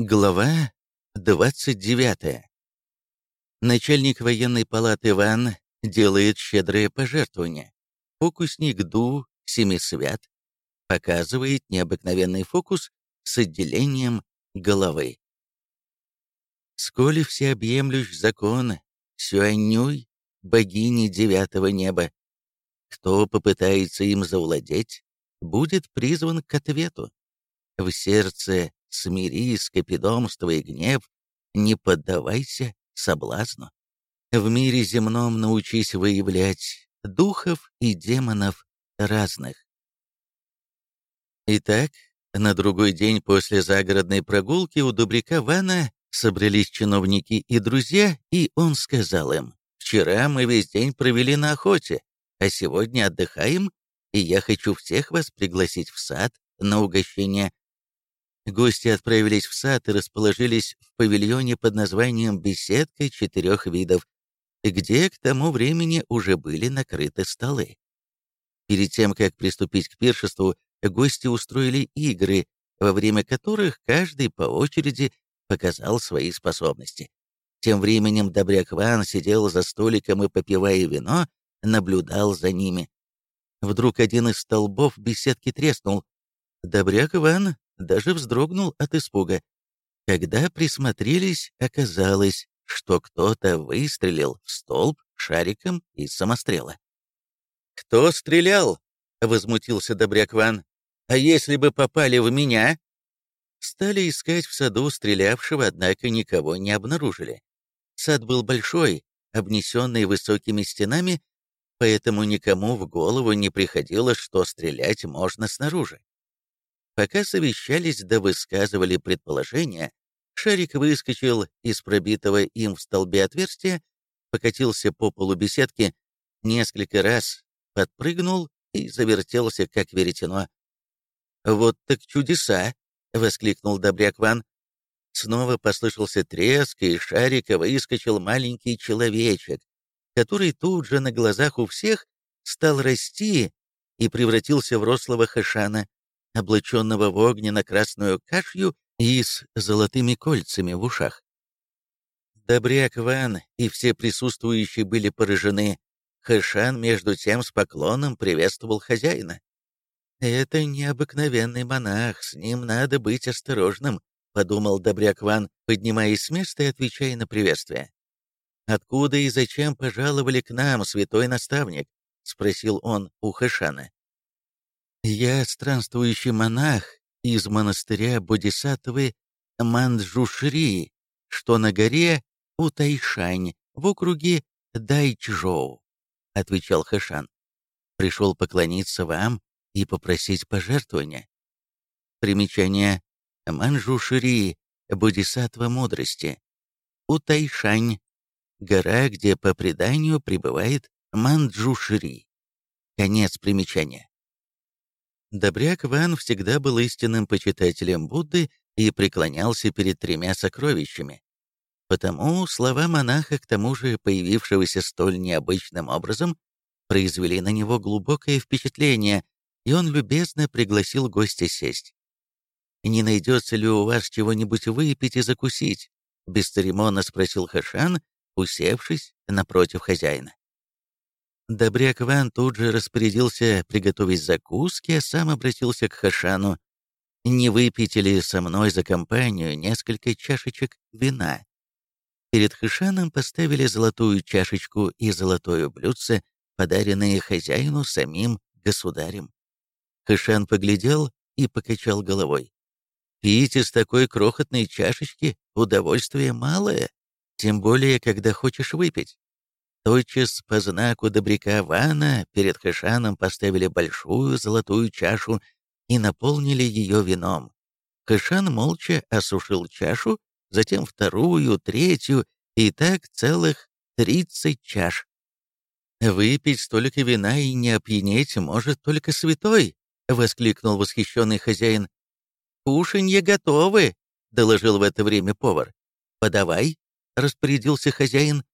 Глава 29. Начальник военной палаты Иван делает щедрые пожертвования. Фокусник Ду Семисвят показывает необыкновенный фокус с отделением головы. Сколь всеобъемлющ закон, Сюанюй, богини девятого неба. Кто попытается им завладеть, будет призван к ответу. В сердце смири скопидомство и гнев, не поддавайся соблазну. В мире земном научись выявлять духов и демонов разных. Итак, на другой день после загородной прогулки у Добряка Вана собрались чиновники и друзья, и он сказал им, «Вчера мы весь день провели на охоте, а сегодня отдыхаем, и я хочу всех вас пригласить в сад на угощение Гости отправились в сад и расположились в павильоне под названием «Беседка четырех видов», где к тому времени уже были накрыты столы. Перед тем, как приступить к пиршеству, гости устроили игры, во время которых каждый по очереди показал свои способности. Тем временем Добряк Ван сидел за столиком и, попивая вино, наблюдал за ними. Вдруг один из столбов беседки треснул. Добряк Иван даже вздрогнул от испуга. Когда присмотрелись, оказалось, что кто-то выстрелил в столб шариком из самострела. «Кто стрелял?» — возмутился Добряк Ван. «А если бы попали в меня?» Стали искать в саду стрелявшего, однако никого не обнаружили. Сад был большой, обнесенный высокими стенами, поэтому никому в голову не приходило, что стрелять можно снаружи. Пока совещались да высказывали предположения, шарик выскочил из пробитого им в столбе отверстия, покатился по полу беседки, несколько раз подпрыгнул и завертелся, как веретено. «Вот так чудеса!» — воскликнул Добряк Ван. Снова послышался треск, и шарика выскочил маленький человечек, который тут же на глазах у всех стал расти и превратился в рослого хэшана облаченного в огненно-красную кашью и с золотыми кольцами в ушах. Добряк Ван и все присутствующие были поражены. Хэшан, между тем, с поклоном приветствовал хозяина. «Это необыкновенный монах, с ним надо быть осторожным», — подумал Добряк Ван, поднимаясь с места и отвечая на приветствие. «Откуда и зачем пожаловали к нам, святой наставник?» — спросил он у Хэшана. Я странствующий монах из монастыря Бодисаттвы Манджушри, что на горе Утайшань в округе Дайчжоу, отвечал Хэшан. Пришел поклониться вам и попросить пожертвования. Примечание. Манджушри, Бодисаттва мудрости. Утайшань, гора, где по преданию пребывает Манджушри. Конец примечания. Добряк Ван всегда был истинным почитателем Будды и преклонялся перед тремя сокровищами. Потому слова монаха, к тому же появившегося столь необычным образом, произвели на него глубокое впечатление, и он любезно пригласил гостя сесть. «Не найдется ли у вас чего-нибудь выпить и закусить?» — бесцеремонно спросил Хашан, усевшись напротив хозяина. Добряк Ван тут же распорядился приготовить закуски, а сам обратился к Хашану. «Не выпейте ли со мной за компанию несколько чашечек вина?» Перед Хашаном поставили золотую чашечку и золотое блюдце, подаренные хозяину самим государем. Хашан поглядел и покачал головой. «Пить из такой крохотной чашечки удовольствие малое, тем более, когда хочешь выпить. Тотчас по знаку добряка Вана перед Хэшаном поставили большую золотую чашу и наполнили ее вином. Хэшан молча осушил чашу, затем вторую, третью, и так целых тридцать чаш. «Выпить столько вина и не опьянеть может только святой!» — воскликнул восхищенный хозяин. «Кушанье готовы!» — доложил в это время повар. «Подавай!» — распорядился хозяин.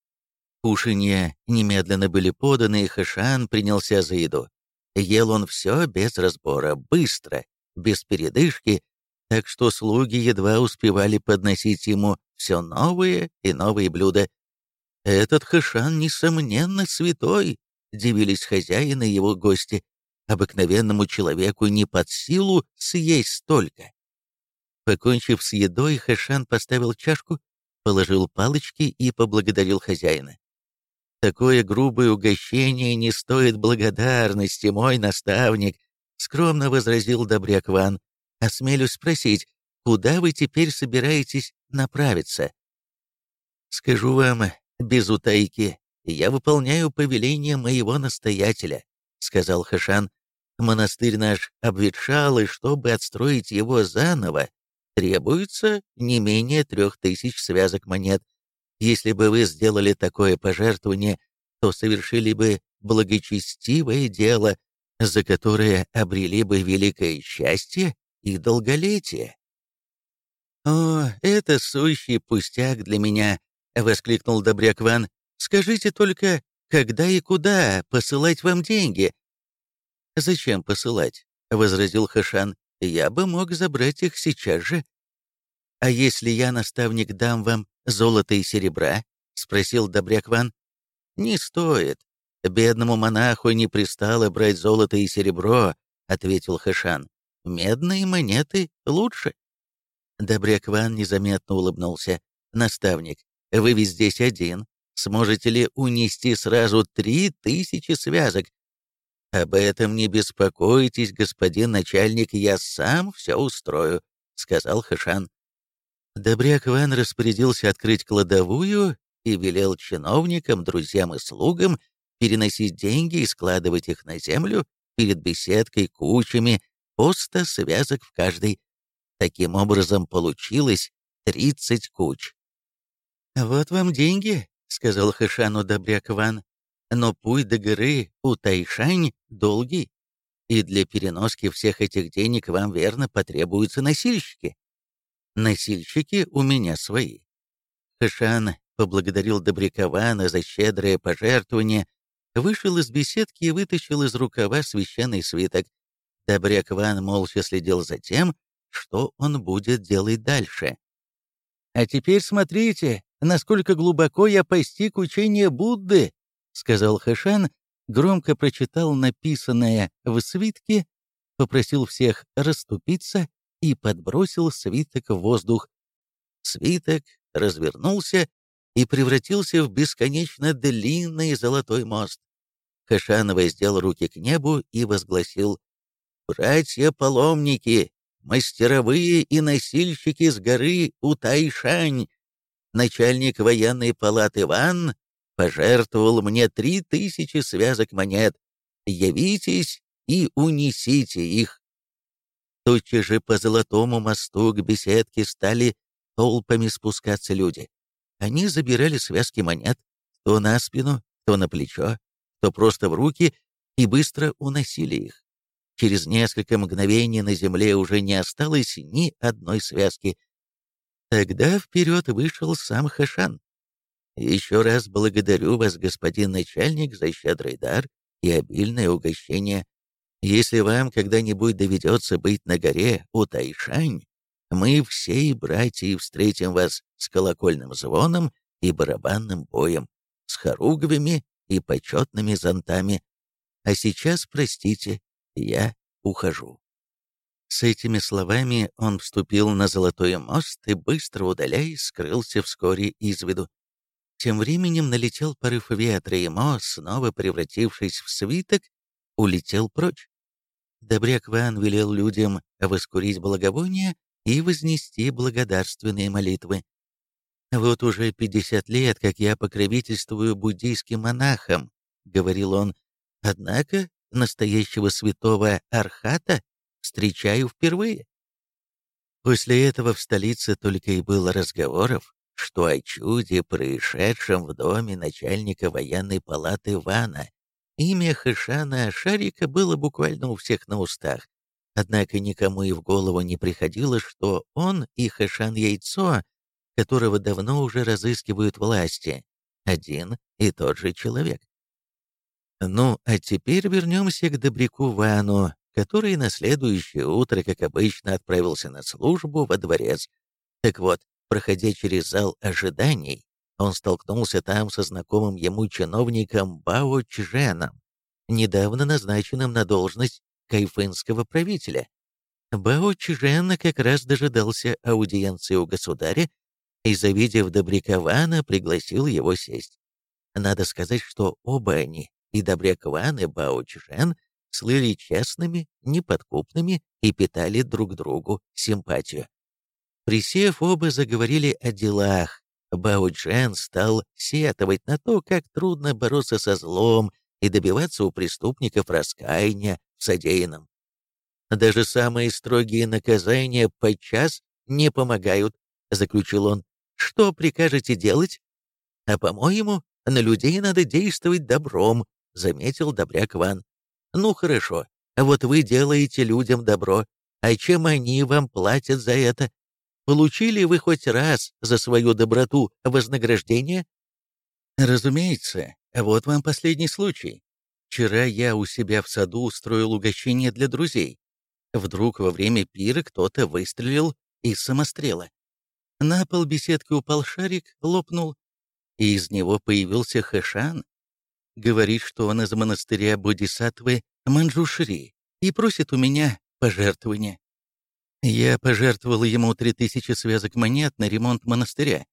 Кушанья немедленно были поданы, и Хэшан принялся за еду. Ел он все без разбора, быстро, без передышки, так что слуги едва успевали подносить ему все новые и новые блюда. «Этот Хэшан, несомненно, святой», — дивились хозяин и его гости. «Обыкновенному человеку не под силу съесть столько». Покончив с едой, Хэшан поставил чашку, положил палочки и поблагодарил хозяина. «Такое грубое угощение не стоит благодарности, мой наставник», — скромно возразил Добряк Ван. Осмелюсь спросить, куда вы теперь собираетесь направиться? Скажу вам, без утайки, я выполняю повеление моего настоятеля, сказал Хашан. Монастырь наш обветшал, и чтобы отстроить его заново, требуется не менее трех тысяч связок монет. Если бы вы сделали такое пожертвование, то совершили бы благочестивое дело, за которое обрели бы великое счастье и долголетие. «О, это сущий пустяк для меня!» — воскликнул Добряк Ван. «Скажите только, когда и куда посылать вам деньги?» «Зачем посылать?» — возразил Хашан. «Я бы мог забрать их сейчас же». «А если я, наставник, дам вам золото и серебра?» — спросил Добряк Ван. «Не стоит. Бедному монаху не пристало брать золото и серебро», — ответил Хашан. Медные монеты лучше. Добряк Ван незаметно улыбнулся. «Наставник, вы ведь здесь один. Сможете ли унести сразу три тысячи связок?» «Об этом не беспокойтесь, господин начальник, я сам все устрою», — сказал Хэшан. Добряк Ван распорядился открыть кладовую и велел чиновникам, друзьям и слугам переносить деньги и складывать их на землю перед беседкой кучами, по сто связок в каждой. Таким образом получилось 30 куч. «Вот вам деньги», — сказал Хэшану Добряк Ван. «Но путь до горы у Тайшань долгий, и для переноски всех этих денег вам верно потребуются носильщики. Носильщики у меня свои». Хэшан поблагодарил Добряка Вана за щедрое пожертвование, вышел из беседки и вытащил из рукава священный свиток. Добряк Ван молча следил за тем, что он будет делать дальше. «А теперь смотрите, насколько глубоко я постиг учение Будды», — сказал Хэшан, громко прочитал написанное в свитке, попросил всех расступиться и подбросил свиток в воздух. Свиток развернулся и превратился в бесконечно длинный золотой мост. Хэшан воздел руки к небу и возгласил братья-паломники, мастеровые и носильщики с горы Утайшань, начальник военной палаты Иван пожертвовал мне три тысячи связок монет. Явитесь и унесите их. Тотчас же по Золотому мосту к беседке стали толпами спускаться люди. Они забирали связки монет то на спину, то на плечо, то просто в руки и быстро уносили их. Через несколько мгновений на земле уже не осталось ни одной связки. Тогда вперед вышел сам Хашан. «Еще раз благодарю вас, господин начальник, за щедрый дар и обильное угощение. Если вам когда-нибудь доведется быть на горе у Тайшань, мы все братья встретим вас с колокольным звоном и барабанным боем, с хоругвями и почетными зонтами. А сейчас, простите, я ухожу». С этими словами он вступил на Золотой мост и, быстро удаляясь, скрылся вскоре из виду. Тем временем налетел порыв ветра, и мост, снова превратившись в свиток, улетел прочь. Добряк Ван велел людям воскурить благовония и вознести благодарственные молитвы. «Вот уже пятьдесят лет, как я покровительствую буддийским монахам», — говорил он, — «однако настоящего святого Архата встречаю впервые. После этого в столице только и было разговоров, что о чуде, происшедшем в доме начальника военной палаты Вана. Имя Хэшана Шарика было буквально у всех на устах, однако никому и в голову не приходило, что он и Хэшан Яйцо, которого давно уже разыскивают власти, один и тот же человек. Ну, а теперь вернемся к добряку Вану который на следующее утро, как обычно, отправился на службу во дворец. Так вот, проходя через зал ожиданий, он столкнулся там со знакомым ему чиновником Бао Чженом, недавно назначенным на должность кайфынского правителя. Бао Чжен как раз дожидался аудиенции у государя и, завидев Добряка Вана, пригласил его сесть. Надо сказать, что оба они, и Добряк Ван, и Бао Чжен, слыли честными, неподкупными и питали друг другу симпатию. Присев, оба заговорили о делах. Бао Чжен стал сетовать на то, как трудно бороться со злом и добиваться у преступников раскаяния в содеянном. Даже самые строгие наказания подчас не помогают, заключил он. Что прикажете делать? А по-моему, на людей надо действовать добром, заметил Добряк Ван. Ну хорошо, вот вы делаете людям добро, а чем они вам платят за это? Получили вы хоть раз за свою доброту вознаграждение? Разумеется, вот вам последний случай. Вчера я у себя в саду устроил угощение для друзей. Вдруг во время пира кто-то выстрелил из самострела. На пол беседки упал шарик, лопнул, и из него появился Хэшан. Говорит, что он из монастыря Бодисатвы Манджушри и просит у меня пожертвования. Я пожертвовал ему три тысячи связок монет на ремонт монастыря.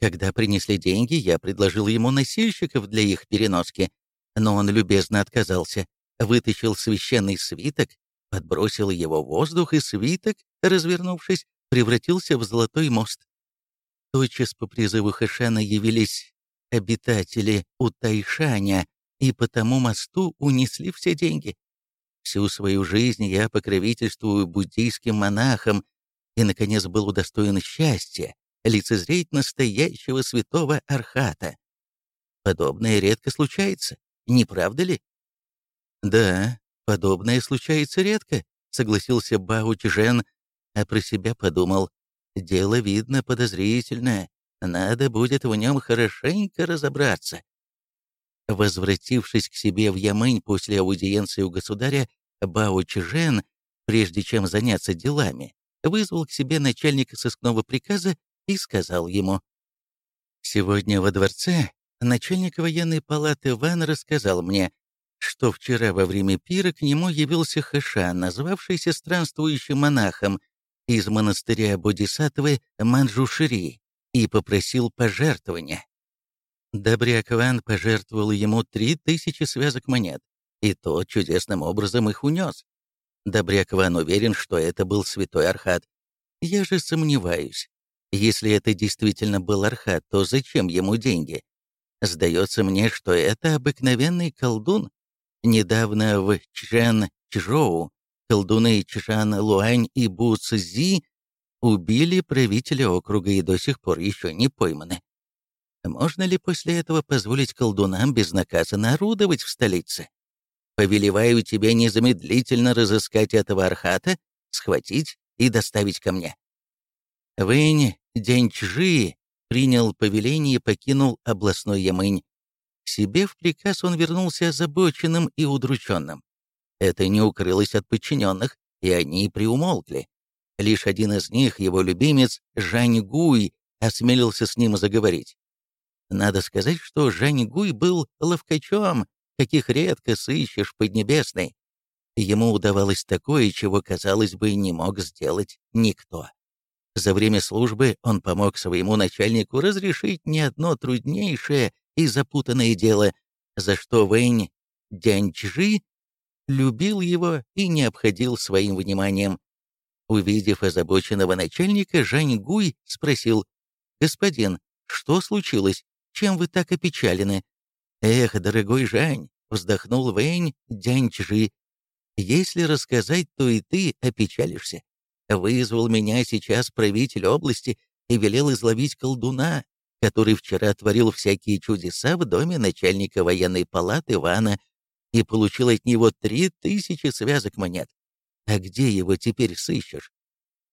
Когда принесли деньги, я предложил ему носильщиков для их переноски, но он любезно отказался, вытащил священный свиток подбросил его в воздух, и свиток, развернувшись, превратился в золотой мост. Тотчас по призыву Хэшана явились обитатели Утайшаня, и по тому мосту унесли все деньги. Всю свою жизнь я покровительствую буддийским монахам и, наконец, был удостоен счастья лицезреть настоящего святого Архата. Подобное редко случается, не правда ли? Да, «Подобное случается редко», — согласился Бао Чжен, а про себя подумал. «Дело, видно, подозрительное. Надо будет в нем хорошенько разобраться». Возвратившись к себе в Ямынь после аудиенции у государя, Бао Чжен, прежде чем заняться делами, вызвал к себе начальника сыскного приказа и сказал ему. «Сегодня во дворце начальник военной палаты Ван рассказал мне, что вчера во время пира к нему явился Хэшан, назвавшийся странствующим монахом из монастыря Бодисатвы Манджушири, и попросил пожертвования. Добряк Ван пожертвовал ему три тысячи связок монет, и тот чудесным образом их унес. Добряк Ван уверен, что это был святой Архат. Я же сомневаюсь. Если это действительно был Архат, то зачем ему деньги? Сдается мне, что это обыкновенный колдун, Недавно в Чжэн-Чжоу колдуны Чжан Луань и Бу Цзи убили правителя округа и до сих пор еще не пойманы. Можно ли после этого позволить колдунам безнаказанно орудовать в столице? Повелеваю тебе незамедлительно разыскать этого архата, схватить и доставить ко мне. Вэнь Дяньчжи принял повеление и покинул областной Ямынь, к себе в приказ он вернулся озабоченным и удрученным. Это не укрылось от подчиненных, и они приумолкли. Лишь один из них, его любимец, Жань Гуй, осмелился с ним заговорить. Надо сказать, что Жань Гуй был ловкачом, каких редко сыщешь Поднебесной. Ему удавалось такое, чего, казалось бы, не мог сделать никто. За время службы он помог своему начальнику разрешить не одно труднейшее и запутанное дело, за что Вэнь Дяньчжи любил его и не обходил своим вниманием. Увидев озабоченного начальника, Жань Гуй спросил, «Господин, что случилось? Чем вы так опечалены?» «Эх, дорогой Жань», — вздохнул Вэнь Дяньчжи, «если рассказать, то и ты опечалишься. Вызвал меня сейчас правитель области и велел изловить колдуна, который вчера творил всякие чудеса в доме начальника военной палаты Ивана и получил от него три тысячи связок монет. А где его теперь сыщешь?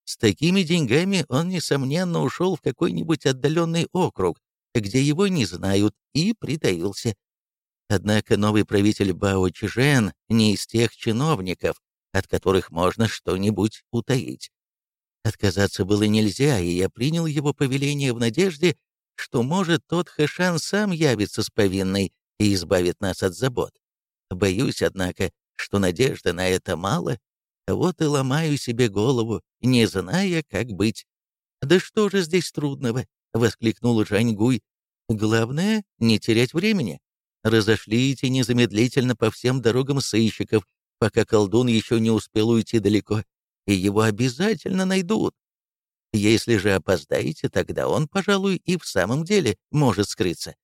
С такими деньгами он, несомненно, ушел в какой-нибудь отдаленный округ, где его не знают, и притаился. Однако новый правитель Бао Чжен не из тех чиновников, от которых можно что-нибудь утаить. Отказаться было нельзя, и я принял его повеление в надежде, что, может, тот Хэшан сам явится с повинной и избавит нас от забот. Боюсь, однако, что надежды на это мало, вот и ломаю себе голову, не зная, как быть. «Да что же здесь трудного?» — воскликнул Жаньгуй. «Главное — не терять времени. Разошлите незамедлительно по всем дорогам сыщиков, пока колдун еще не успел уйти далеко, и его обязательно найдут. Если же опоздаете, тогда он, пожалуй, и в самом деле может скрыться».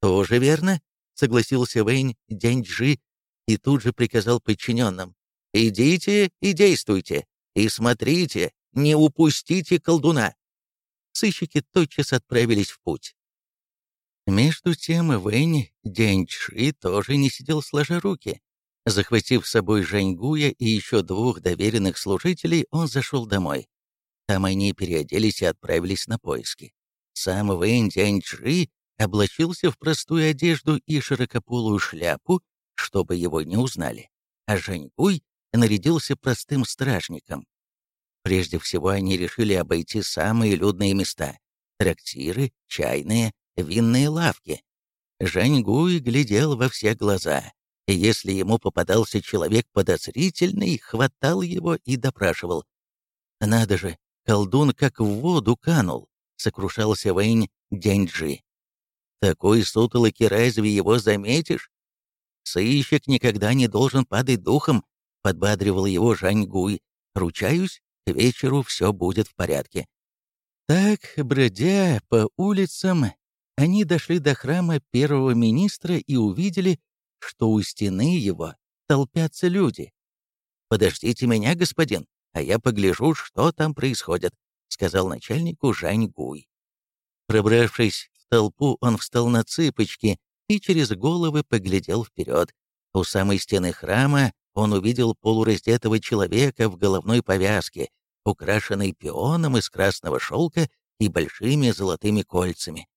«Тоже верно», — согласился Вэнь Дяньджи и тут же приказал подчиненным. «Идите и действуйте, и смотрите, не упустите колдуна!» Сыщики тотчас отправились в путь. Между тем Вэнь Дяньчжи тоже не сидел сложа руки. Захватив с собой Жаньгуя и еще двух доверенных служителей, он зашел домой. Там они переоделись и отправились на поиски. Сам Вэнь Дяньчжи облачился в простую одежду и широкополую шляпу, чтобы его не узнали, а Жаньгуй нарядился простым стражником. Прежде всего они решили обойти самые людные места — трактиры, чайные, винные лавки. Жаньгуй глядел во все глаза, и если ему попадался человек подозрительный, хватал его и допрашивал. «Надо же, колдун как в воду канул», — сокрушался Вэнь Дяньджи. «Такой сутолоки разве его заметишь? Сыщик никогда не должен падать духом, подбадривал его Жаньгуй. Ручаюсь, к вечеру все будет в порядке. Так, бродя по улицам, они дошли до храма первого министра и увидели, что у стены его толпятся люди. «Подождите меня, господин, а я погляжу, что там происходит», сказал начальнику Жань Гуй. Пробравшись в толпу, он встал на цыпочки и через головы поглядел вперед. У самой стены храма он увидел полураздетого человека в головной повязке, украшенной пионом из красного шелка и большими золотыми кольцами.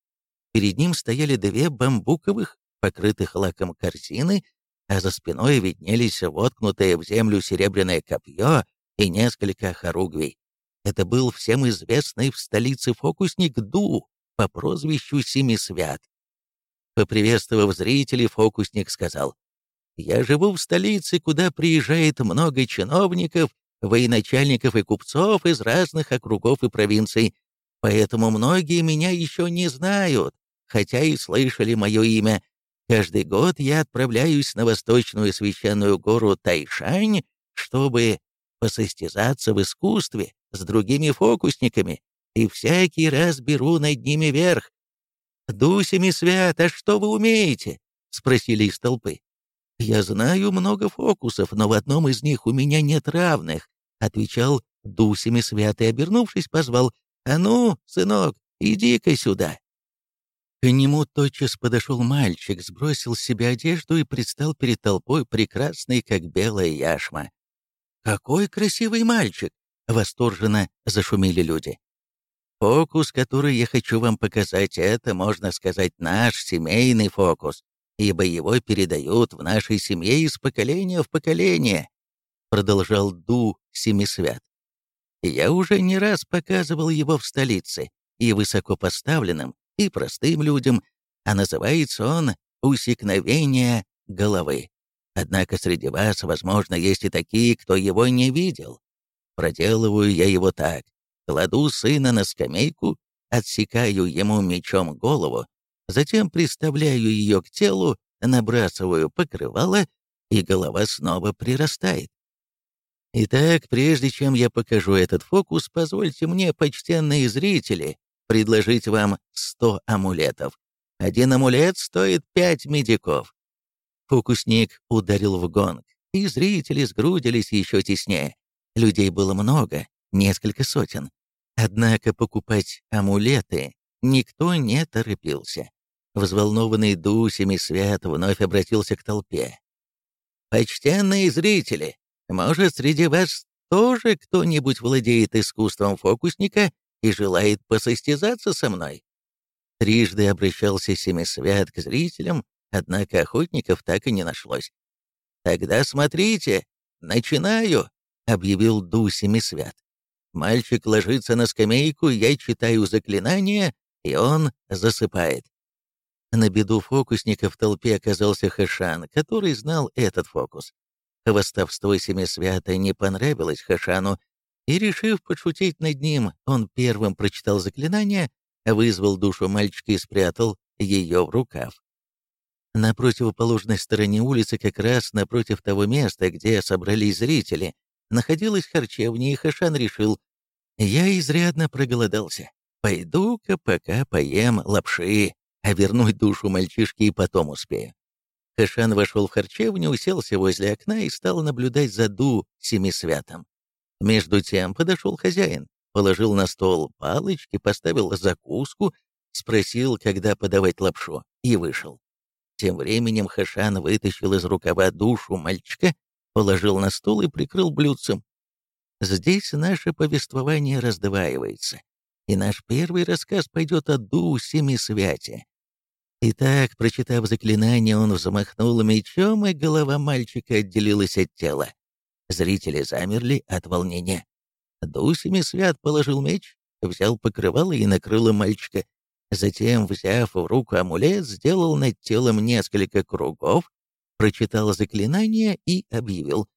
Перед ним стояли две бамбуковых, покрытых лаком корзины, а за спиной виднелись воткнутое в землю серебряное копье и несколько хоругвей. Это был всем известный в столице фокусник Ду по прозвищу Семисвят. Поприветствовав зрителей, фокусник сказал, «Я живу в столице, куда приезжает много чиновников, военачальников и купцов из разных округов и провинций, поэтому многие меня еще не знают, хотя и слышали мое имя. Каждый год я отправляюсь на восточную священную гору Тайшань, чтобы посостязаться в искусстве с другими фокусниками, и всякий раз беру над ними верх. «Дусями свят, а что вы умеете?» — спросили из толпы. «Я знаю много фокусов, но в одном из них у меня нет равных», — отвечал Дусями свят и, обернувшись, позвал. «А ну, сынок, иди-ка сюда». К нему тотчас подошел мальчик, сбросил с себя одежду и предстал перед толпой прекрасный, как белая яшма. «Какой красивый мальчик!» — восторженно зашумели люди. Фокус, который я хочу вам показать, это, можно сказать, наш семейный фокус, ибо его передают в нашей семье из поколения в поколение», продолжал Ду Семисвят. «Я уже не раз показывал его в столице, и высокопоставленным, и простым людям, а называется он «Усекновение головы». Однако среди вас, возможно, есть и такие, кто его не видел. Проделываю я его так кладу сына на скамейку, отсекаю ему мечом голову, затем приставляю ее к телу, набрасываю покрывало, и голова снова прирастает. Итак, прежде чем я покажу этот фокус, позвольте мне, почтенные зрители, предложить вам 100 амулетов. Один амулет стоит 5 медиков. Фокусник ударил в гонг, и зрители сгрудились еще теснее. Людей было много, несколько сотен. Однако покупать амулеты никто не торопился. Взволнованный Дусями Свят вновь обратился к толпе. «Почтенные зрители, может, среди вас тоже кто-нибудь владеет искусством фокусника и желает посостязаться со мной?» Трижды обращался Семисвят к зрителям, однако охотников так и не нашлось. «Тогда смотрите, начинаю!» — объявил Ду Семисвят. Мальчик ложится на скамейку, я читаю заклинание, и он засыпает. На беду фокусника в толпе оказался Хэшан, который знал этот фокус. Восставство Семисвята не понравилось Хэшану, и, решив подшутить над ним, он первым прочитал заклинание, вызвал душу мальчика и спрятал ее в рукав. На противоположной стороне улицы, как раз напротив того места, где собрались зрители, находилась харчевня, и Хашан решил, «Я изрядно проголодался. Пойду-ка пока поем лапши, а вернуть душу мальчишки и потом успею». Хашан вошел в харчевню, уселся возле окна и стал наблюдать за Ду Семисвятом. Между тем подошел хозяин, положил на стол палочки, поставил закуску, спросил, когда подавать лапшу, и вышел. Тем временем Хашан вытащил из рукава душу мальчика, положил на стол и прикрыл блюдцем. Здесь наше повествование раздваивается, и наш первый рассказ пойдет о Ду Семисвяте. Итак, прочитав заклинание, он взмахнул мечом, и голова мальчика отделилась от тела. Зрители замерли от волнения. Ду Семисвят положил меч, взял покрывало и накрыл мальчика. Затем, взяв в руку амулет, сделал над телом несколько кругов, прочитал заклинание и объявил.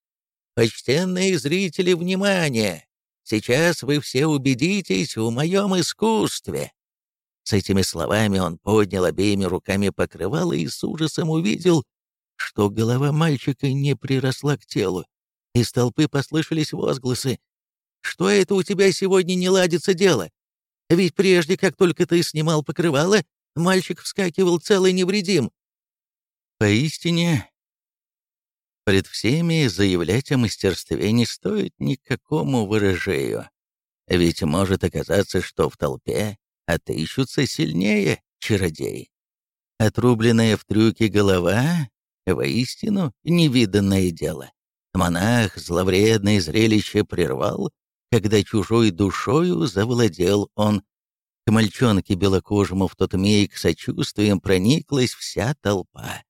«Почтенные зрители, внимание! Сейчас вы все убедитесь в моем искусстве!» С этими словами он поднял обеими руками покрывало и с ужасом увидел, что голова мальчика не приросла к телу. Из толпы послышались возгласы. «Что это у тебя сегодня не ладится дело? Ведь прежде, как только ты снимал покрывало, мальчик вскакивал целый невредим». Поистине, пред всеми заявлять о мастерстве не стоит никакому выражению. Ведь может оказаться, что в толпе отыщутся сильнее чародеи. Отрубленная в трюке голова — воистину невиданное дело. Монах зловредное зрелище прервал, когда чужой душою завладел он. К мальчонке белокожему в тот миг сочувствием прониклась вся толпа.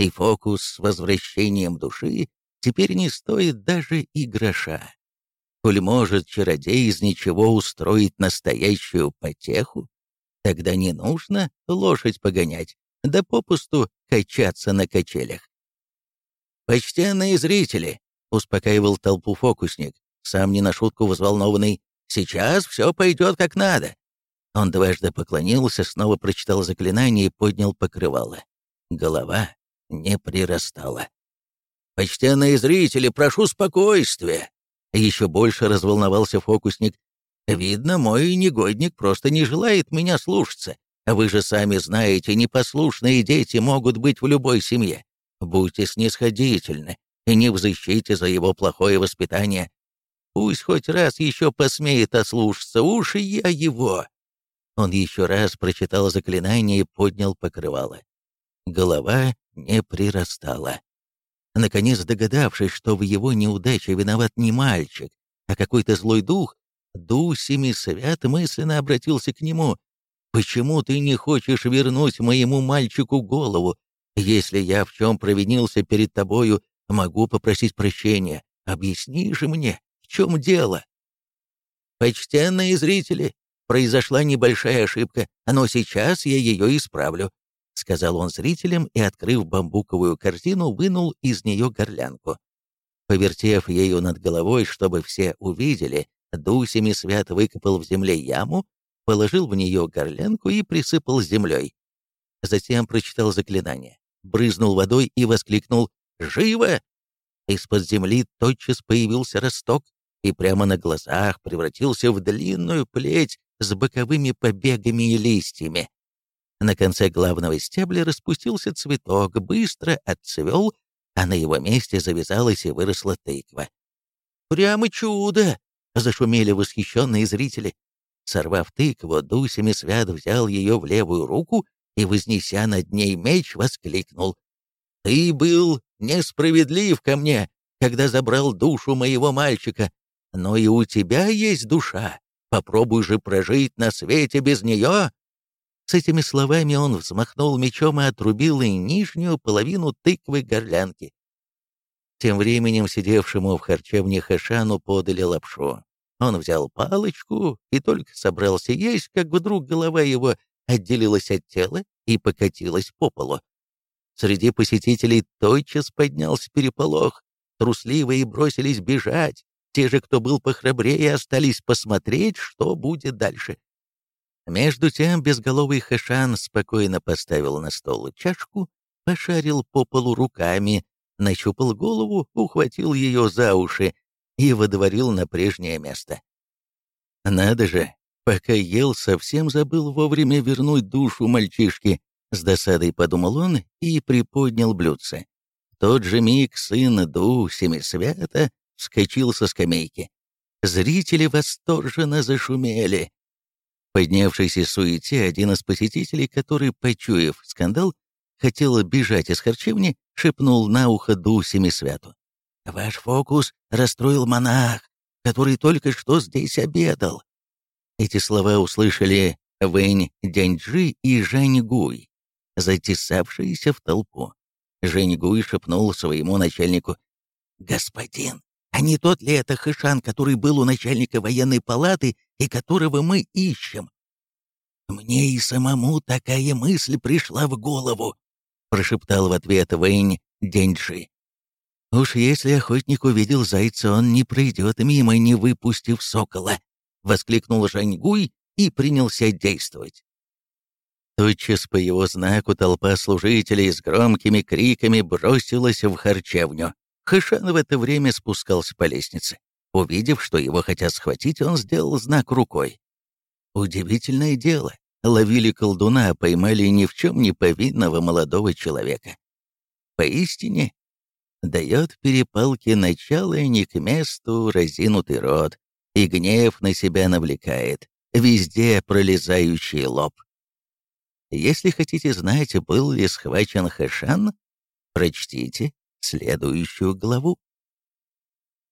И фокус с возвращением души теперь не стоит даже и гроша. Коль может чародей из ничего устроить настоящую потеху, тогда не нужно лошадь погонять, да попусту качаться на качелях. «Почтенные зрители!» — успокаивал толпу фокусник сам не на шутку взволнованный. «Сейчас все пойдет как надо». Он дважды поклонился, снова прочитал заклинание и поднял покрывало. Голова не прирастала. «Почтенные зрители, прошу спокойствия!» Еще больше разволновался фокусник. «Видно, мой негодник просто не желает меня слушаться. Вы же сами знаете, непослушные дети могут быть в любой семье. Будьте снисходительны и не взыщите за его плохое воспитание. Пусть хоть раз еще посмеет ослушаться, уж и я его. Он еще раз прочитал заклинание и поднял покрывало. Голова не прирастала. Наконец, догадавшись, что в его неудаче виноват не мальчик, а какой-то злой дух, Дух Семисвят мысленно обратился к нему. «Почему ты не хочешь вернуть моему мальчику голову? Если я в чем провинился перед тобою, могу попросить прощения. Объясни же мне, чем дело?» «Почтенные зрители, произошла небольшая ошибка, но сейчас я ее исправлю», — сказал он зрителям и, открыв бамбуковую корзину, вынул из нее горлянку. Повертев ею над головой, чтобы все увидели, Дусями свят выкопал в земле яму, положил в нее горлянку и присыпал землей. Затем прочитал заклинание, брызнул водой и воскликнул «Живо!». Из-под земли тотчас появился росток, и прямо на глазах превратился в длинную плеть с боковыми побегами и листьями. На конце главного стебля распустился цветок, быстро отцвел, а на его месте завязалась и выросла тыква. «Прямо чудо!» — зашумели восхищенные зрители. Сорвав тыкву, Дусями Свят взял ее в левую руку и, вознеся над ней меч, воскликнул. «Ты был несправедлив ко мне, когда забрал душу моего мальчика, но и у тебя есть душа. Попробуй же прожить на свете без нее». С этими словами он взмахнул мечом и отрубил и нижнюю половину тыквы горлянки. Тем временем сидевшему в харчевне Хэшану подали лапшу. Он взял палочку и только собрался есть, как вдруг голова его отделилась от тела и покатилась по полу. Среди посетителей тотчас поднялся переполох. Трусливые бросились бежать. Те же, кто был похрабрее, остались посмотреть, что будет дальше. Между тем безголовый Хэшан спокойно поставил на стол чашку, пошарил по полу руками, нащупал голову, ухватил ее за уши и водворил на прежнее место. Надо же, пока ел, совсем забыл вовремя вернуть душу мальчишки, с досадой подумал он и приподнял блюдце. Тот же миг сын Ду Семисвята вскочил со скамейки. Зрители восторженно зашумели. Поднявшийся суете, один из посетителей, который, почуяв скандал, хотел бежать из харчевни, шепнул на ухо Ду Семисвяту. «Ваш фокус расстроил монах, который только что здесь обедал». Эти слова услышали Вэнь Дяньджи и Жень Гуй, затесавшиеся в толпу. Жень Гуй шепнул своему начальнику. «Господин, а не тот ли это Хэшан, который был у начальника военной палаты и которого мы ищем?» «Мне и самому такая мысль пришла в голову», — прошептал в ответ Вэнь Деньши. «Уж если охотник увидел зайца, он не пройдет мимо, не выпустив сокола», — воскликнул Жаньгуй и принялся действовать. Тотчас по его знаку толпа служителей с громкими криками бросилась в харчевню. Хэшан в это время спускался по лестнице. Увидев, что его хотят схватить, он сделал знак рукой. Удивительное дело. Ловили колдуна, а поймали ни в чем не повинного молодого человека. Поистине, дает перепалке начало не к месту разинутый рот, и гнев на себя навлекает, везде пролезающий лоб. Если хотите знать, был ли схвачен Хэшан, прочтите следующую главу.